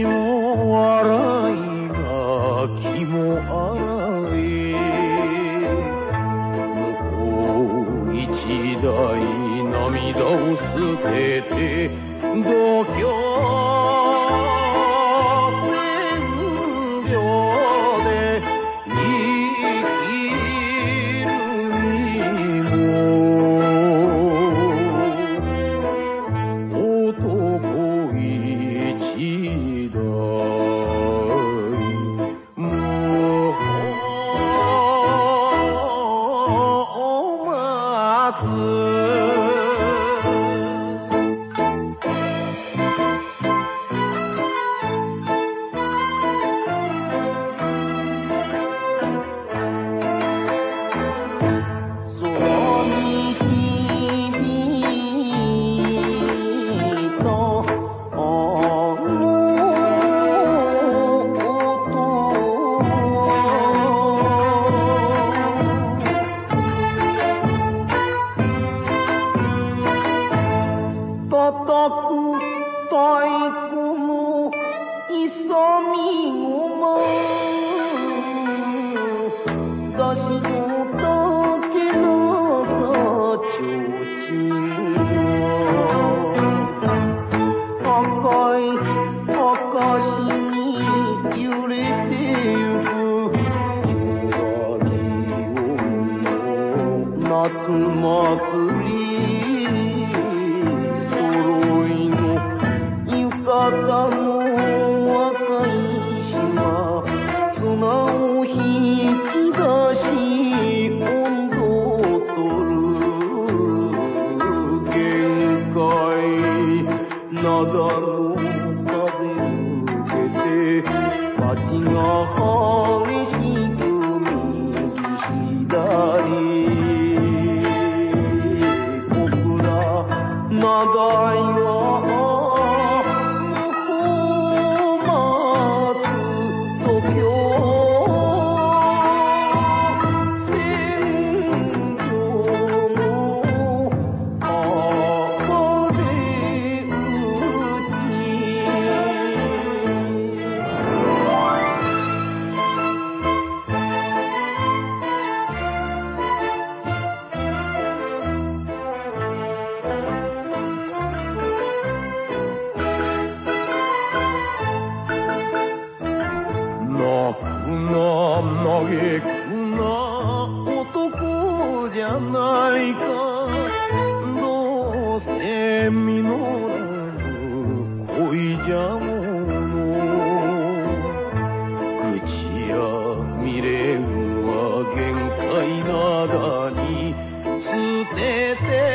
いが気もい。向こう一代涙を捨てて度胸。夏祭り揃いの浴衣の赤い島綱を引き出し温度を取る。限界灘の風受けて街がないか。どうせ実らぬ恋じゃもの。口や未練は限界なだに。捨てて